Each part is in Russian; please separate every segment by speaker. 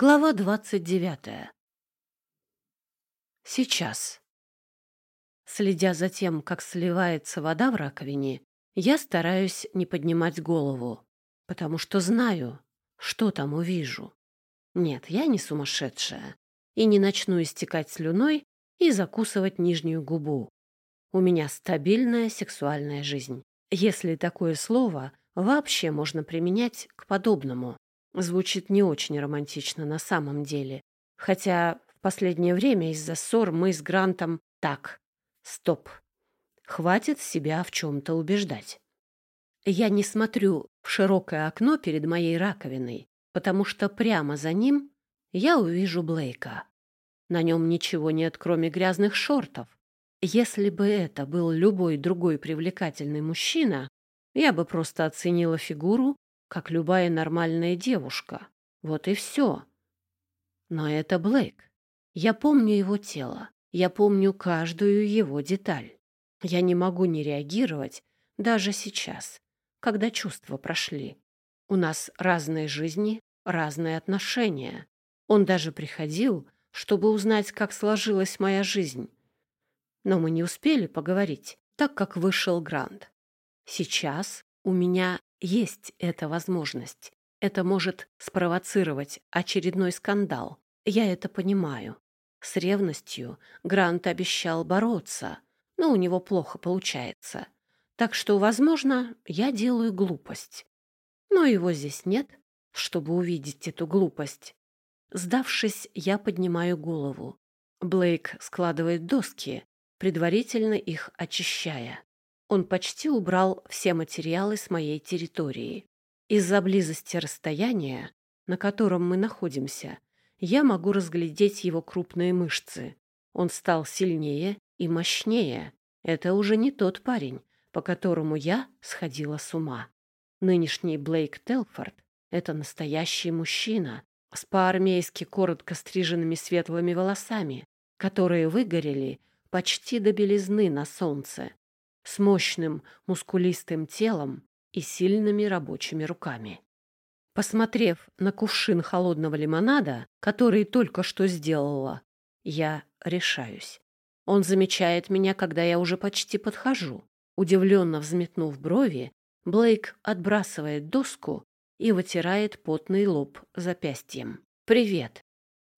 Speaker 1: Глава двадцать девятая. Сейчас. Следя за тем, как сливается вода в раковине, я стараюсь не поднимать голову, потому что знаю, что там увижу. Нет, я не сумасшедшая и не начну истекать слюной и закусывать нижнюю губу. У меня стабильная сексуальная жизнь, если такое слово вообще можно применять к подобному. Звучит не очень романтично на самом деле. Хотя в последнее время из-за ссор мы с Грантом так. Стоп. Хватит себя в чем-то убеждать. Я не смотрю в широкое окно перед моей раковиной, потому что прямо за ним я увижу Блейка. На нем ничего нет, кроме грязных шортов. Если бы это был любой другой привлекательный мужчина, я бы просто оценила фигуру как любая нормальная девушка. Вот и все. Но это Блейк. Я помню его тело. Я помню каждую его деталь. Я не могу не реагировать даже сейчас, когда чувства прошли. У нас разные жизни, разные отношения. Он даже приходил, чтобы узнать, как сложилась моя жизнь. Но мы не успели поговорить, так как вышел Грант. Сейчас у меня есть эта возможность. Это может спровоцировать очередной скандал. Я это понимаю. С ревностью Грант обещал бороться, но у него плохо получается. Так что, возможно, я делаю глупость. Но его здесь нет, чтобы увидеть эту глупость. Сдавшись, я поднимаю голову. Блейк складывает доски, предварительно их очищая. Он почти убрал все материалы с моей территории. Из-за близости расстояния, на котором мы находимся, я могу разглядеть его крупные мышцы. Он стал сильнее и мощнее. Это уже не тот парень, по которому я сходила с ума. Нынешний Блейк Телфорд — это настоящий мужчина с по-армейски коротко стриженными светлыми волосами, которые выгорели почти до белизны на солнце с мощным мускулистым телом и сильными рабочими руками. Посмотрев на кувшин холодного лимонада, который только что сделала, я решаюсь. Он замечает меня, когда я уже почти подхожу. Удивленно взметнув брови, Блейк отбрасывает доску и вытирает потный лоб запястьем. «Привет!»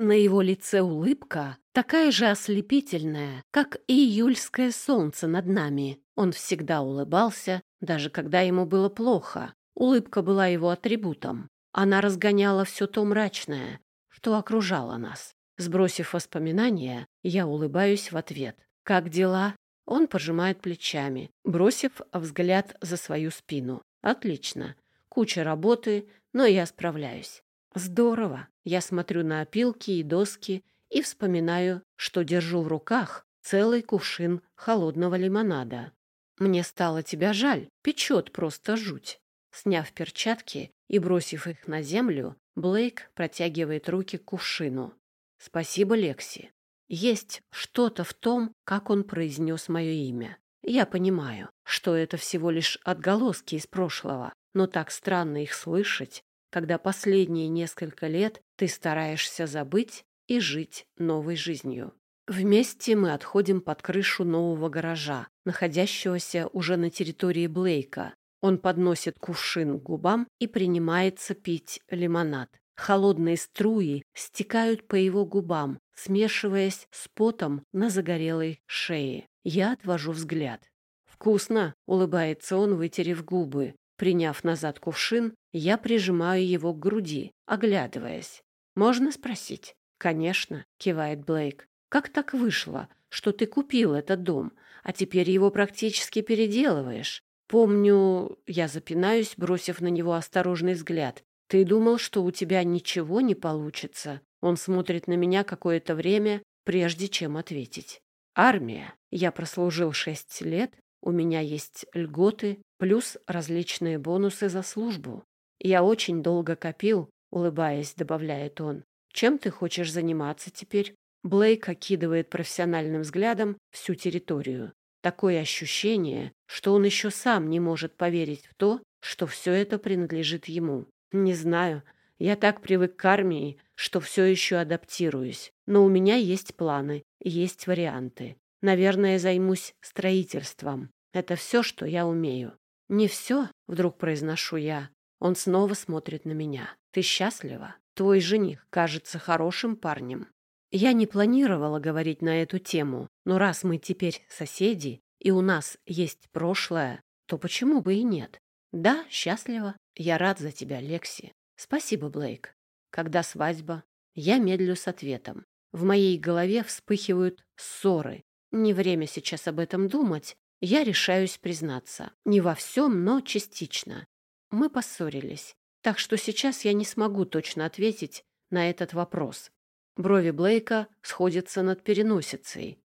Speaker 1: На его лице улыбка, такая же ослепительная, как и июльское солнце над нами. Он всегда улыбался, даже когда ему было плохо. Улыбка была его атрибутом. Она разгоняла все то мрачное, что окружало нас. Сбросив воспоминания, я улыбаюсь в ответ. «Как дела?» Он пожимает плечами, бросив взгляд за свою спину. «Отлично. Куча работы, но я справляюсь». «Здорово!» Я смотрю на опилки и доски и вспоминаю, что держу в руках целый кувшин холодного лимонада. Мне стало тебя жаль, печет просто жуть. Сняв перчатки и бросив их на землю, Блейк протягивает руки к кувшину. Спасибо, Лекси. Есть что-то в том, как он произнес мое имя. Я понимаю, что это всего лишь отголоски из прошлого, но так странно их слышать, когда последние несколько лет ты стараешься забыть и жить новой жизнью. Вместе мы отходим под крышу нового гаража, находящегося уже на территории Блейка. Он подносит кувшин к губам и принимается пить лимонад. Холодные струи стекают по его губам, смешиваясь с потом на загорелой шее. Я отвожу взгляд. «Вкусно!» — улыбается он, вытерев губы. Приняв назад кувшин, я прижимаю его к груди, оглядываясь. «Можно спросить?» «Конечно», — кивает Блейк. Как так вышло, что ты купил этот дом, а теперь его практически переделываешь? Помню, я запинаюсь, бросив на него осторожный взгляд. Ты думал, что у тебя ничего не получится? Он смотрит на меня какое-то время, прежде чем ответить. Армия. Я прослужил шесть лет, у меня есть льготы, плюс различные бонусы за службу. Я очень долго копил, улыбаясь, добавляет он. Чем ты хочешь заниматься теперь? Блейк окидывает профессиональным взглядом всю территорию. Такое ощущение, что он еще сам не может поверить в то, что все это принадлежит ему. Не знаю, Я так привык к армии, что все еще адаптируюсь. Но у меня есть планы, есть варианты. Наверное, займусь строительством. Это все, что я умею. Не все, вдруг произношу я. Он снова смотрит на меня. Ты счастлива? Твой жених кажется хорошим парнем. Я не планировала говорить на эту тему, но раз мы теперь соседи, и у нас есть прошлое, то почему бы и нет? Да, счастлива. Я рад за тебя, Лекси. Спасибо, Блейк. Когда свадьба? Я медлю с ответом. В моей голове вспыхивают ссоры. Не время сейчас об этом думать. Я решаюсь признаться. Не во всем, но частично. Мы поссорились. Так что сейчас я не смогу точно ответить на этот вопрос. Брови Блейка сходятся над переносицей.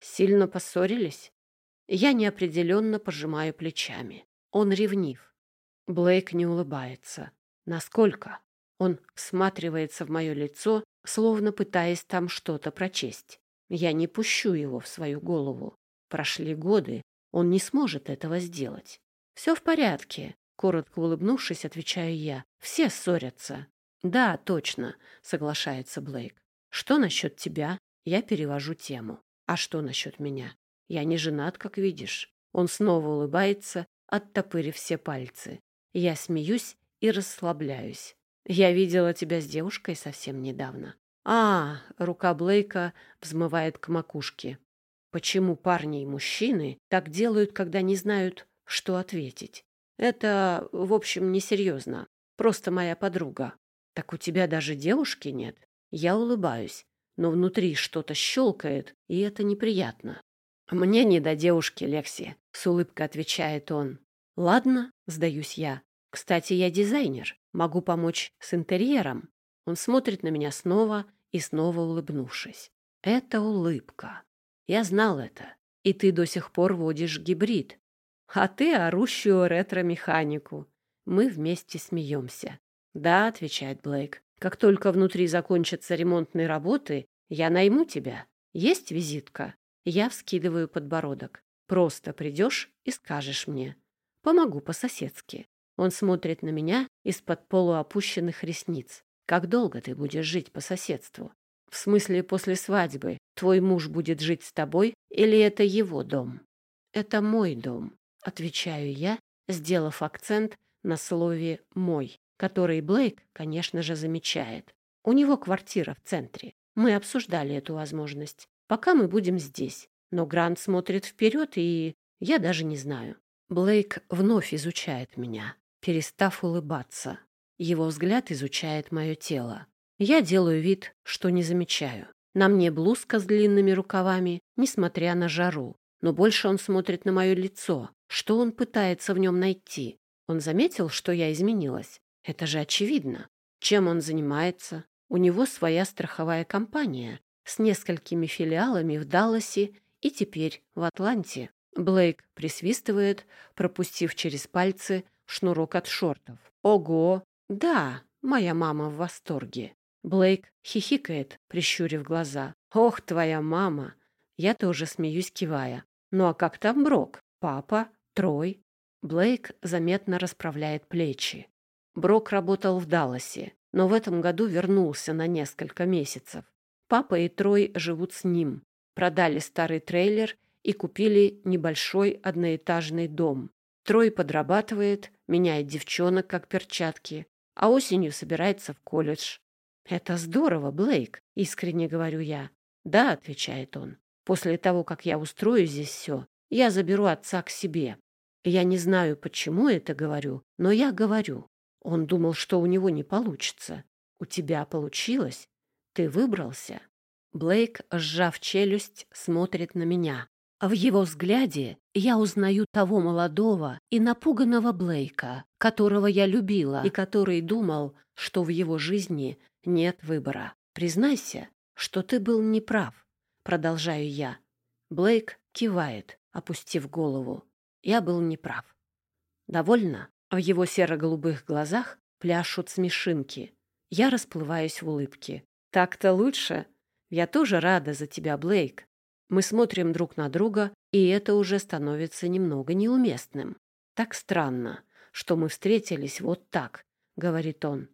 Speaker 1: Сильно поссорились? Я неопределенно пожимаю плечами. Он ревнив. Блейк не улыбается. Насколько? Он всматривается в мое лицо, словно пытаясь там что-то прочесть. Я не пущу его в свою голову. Прошли годы, он не сможет этого сделать. Все в порядке, коротко улыбнувшись, отвечаю я. Все ссорятся. Да, точно, соглашается Блейк. Что насчет тебя? Я перевожу тему. А что насчет меня? Я не женат, как видишь. Он снова улыбается, оттопырив все пальцы. Я смеюсь и расслабляюсь. Я видела тебя с девушкой совсем недавно. А, рука Блейка взмывает к макушке. Почему парни и мужчины так делают, когда не знают, что ответить? Это, в общем, несерьезно. Просто моя подруга. Так у тебя даже девушки нет? Я улыбаюсь, но внутри что-то щелкает, и это неприятно. «Мне не до девушки, Лекси», — с улыбкой отвечает он. «Ладно», — сдаюсь я. «Кстати, я дизайнер. Могу помочь с интерьером». Он смотрит на меня снова и снова улыбнувшись. «Это улыбка. Я знал это. И ты до сих пор водишь гибрид. А ты орущую ретро-механику. Мы вместе смеемся. «Да», — отвечает Блейк. Как только внутри закончатся ремонтные работы, я найму тебя. Есть визитка?» Я вскидываю подбородок. «Просто придешь и скажешь мне. Помогу по-соседски». Он смотрит на меня из-под полуопущенных ресниц. «Как долго ты будешь жить по соседству?» «В смысле, после свадьбы твой муж будет жить с тобой или это его дом?» «Это мой дом», — отвечаю я, сделав акцент на слове «мой» который Блейк, конечно же, замечает. У него квартира в центре. Мы обсуждали эту возможность. Пока мы будем здесь. Но Грант смотрит вперед, и я даже не знаю. Блейк вновь изучает меня, перестав улыбаться. Его взгляд изучает мое тело. Я делаю вид, что не замечаю. На мне блузка с длинными рукавами, несмотря на жару. Но больше он смотрит на мое лицо. Что он пытается в нем найти? Он заметил, что я изменилась? Это же очевидно. Чем он занимается? У него своя страховая компания с несколькими филиалами в Далласе и теперь в Атланте. Блейк присвистывает, пропустив через пальцы шнурок от шортов. «Ого! Да, моя мама в восторге!» Блейк хихикает, прищурив глаза. «Ох, твоя мама!» Я тоже смеюсь, кивая. «Ну а как там Брок? Папа? Трой?» Блейк заметно расправляет плечи. Брок работал в Далласе, но в этом году вернулся на несколько месяцев. Папа и Трой живут с ним. Продали старый трейлер и купили небольшой одноэтажный дом. Трой подрабатывает, меняет девчонок как перчатки, а осенью собирается в колледж. «Это здорово, Блейк», — искренне говорю я. «Да», — отвечает он. «После того, как я устрою здесь все, я заберу отца к себе. Я не знаю, почему это говорю, но я говорю. Он думал, что у него не получится. У тебя получилось. Ты выбрался. Блейк, сжав челюсть, смотрит на меня. В его взгляде я узнаю того молодого и напуганного Блейка, которого я любила и который думал, что в его жизни нет выбора. Признайся, что ты был неправ, продолжаю я. Блейк кивает, опустив голову. Я был неправ. Довольно? В его серо-голубых глазах пляшут смешинки. Я расплываюсь в улыбке. «Так-то лучше. Я тоже рада за тебя, Блейк. Мы смотрим друг на друга, и это уже становится немного неуместным. Так странно, что мы встретились вот так», — говорит он.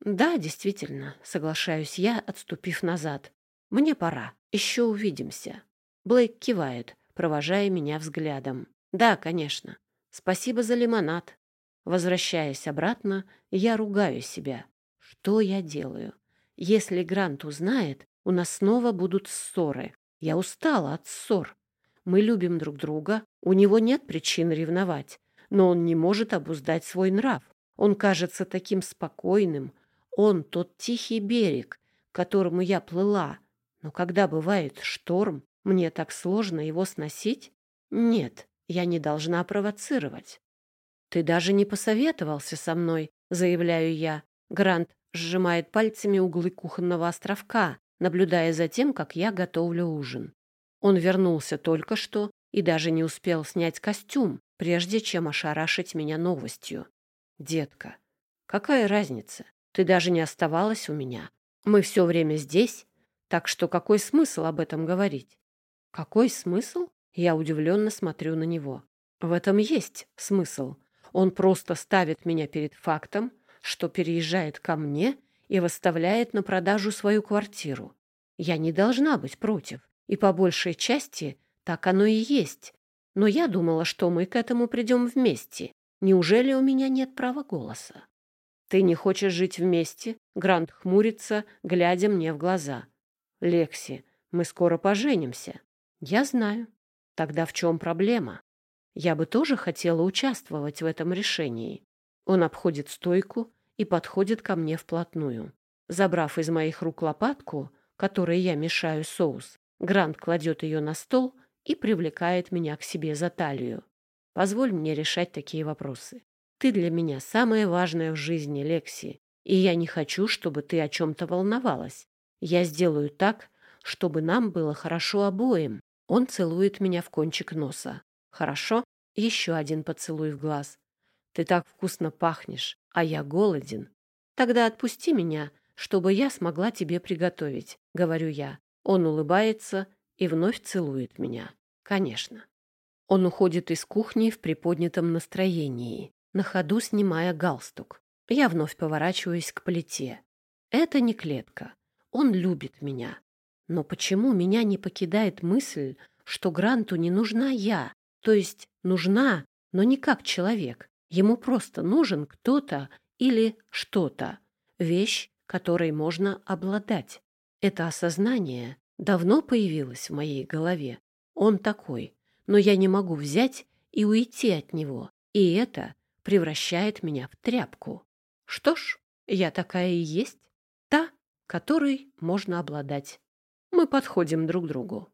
Speaker 1: Да, действительно, соглашаюсь я, отступив назад. Мне пора. Еще увидимся. Блейк кивает, провожая меня взглядом. Да, конечно. Спасибо за лимонад. Возвращаясь обратно, я ругаю себя. Что я делаю? Если Грант узнает, у нас снова будут ссоры. Я устала от ссор. Мы любим друг друга, у него нет причин ревновать, но он не может обуздать свой нрав. Он кажется таким спокойным. Он тот тихий берег, к которому я плыла. Но когда бывает шторм, мне так сложно его сносить? Нет, я не должна провоцировать. Ты даже не посоветовался со мной, заявляю я. Грант сжимает пальцами углы кухонного островка, наблюдая за тем, как я готовлю ужин. Он вернулся только что и даже не успел снять костюм, прежде чем ошарашить меня новостью. «Детка, какая разница? Ты даже не оставалась у меня. Мы все время здесь, так что какой смысл об этом говорить?» «Какой смысл?» Я удивленно смотрю на него. «В этом есть смысл. Он просто ставит меня перед фактом, что переезжает ко мне и выставляет на продажу свою квартиру. Я не должна быть против, и по большей части так оно и есть. Но я думала, что мы к этому придем вместе. Неужели у меня нет права голоса? Ты не хочешь жить вместе? Грант хмурится, глядя мне в глаза. Лекси, мы скоро поженимся. Я знаю. Тогда в чем проблема? Я бы тоже хотела участвовать в этом решении. Он обходит стойку и подходит ко мне вплотную. Забрав из моих рук лопатку, которой я мешаю соус, Грант кладет ее на стол и привлекает меня к себе за талию. Позволь мне решать такие вопросы. Ты для меня самое важное в жизни, Лекси, и я не хочу, чтобы ты о чем-то волновалась. Я сделаю так, чтобы нам было хорошо обоим. Он целует меня в кончик носа. Хорошо? Еще один поцелуй в глаз. Ты так вкусно пахнешь, а я голоден. Тогда отпусти меня, чтобы я смогла тебе приготовить, говорю я. Он улыбается и вновь целует меня. Конечно. Он уходит из кухни в приподнятом настроении, на ходу снимая галстук. Я вновь поворачиваюсь к плите. Это не клетка. Он любит меня. Но почему меня не покидает мысль, что Гранту не нужна я? То есть нужна, но не как человек. Ему просто нужен кто-то или что-то. Вещь, которой можно обладать. Это осознание давно появилось в моей голове. Он такой, но я не могу взять и уйти от него, и это превращает меня в тряпку. Что ж, я такая и есть, та, которой можно обладать. Мы подходим друг другу.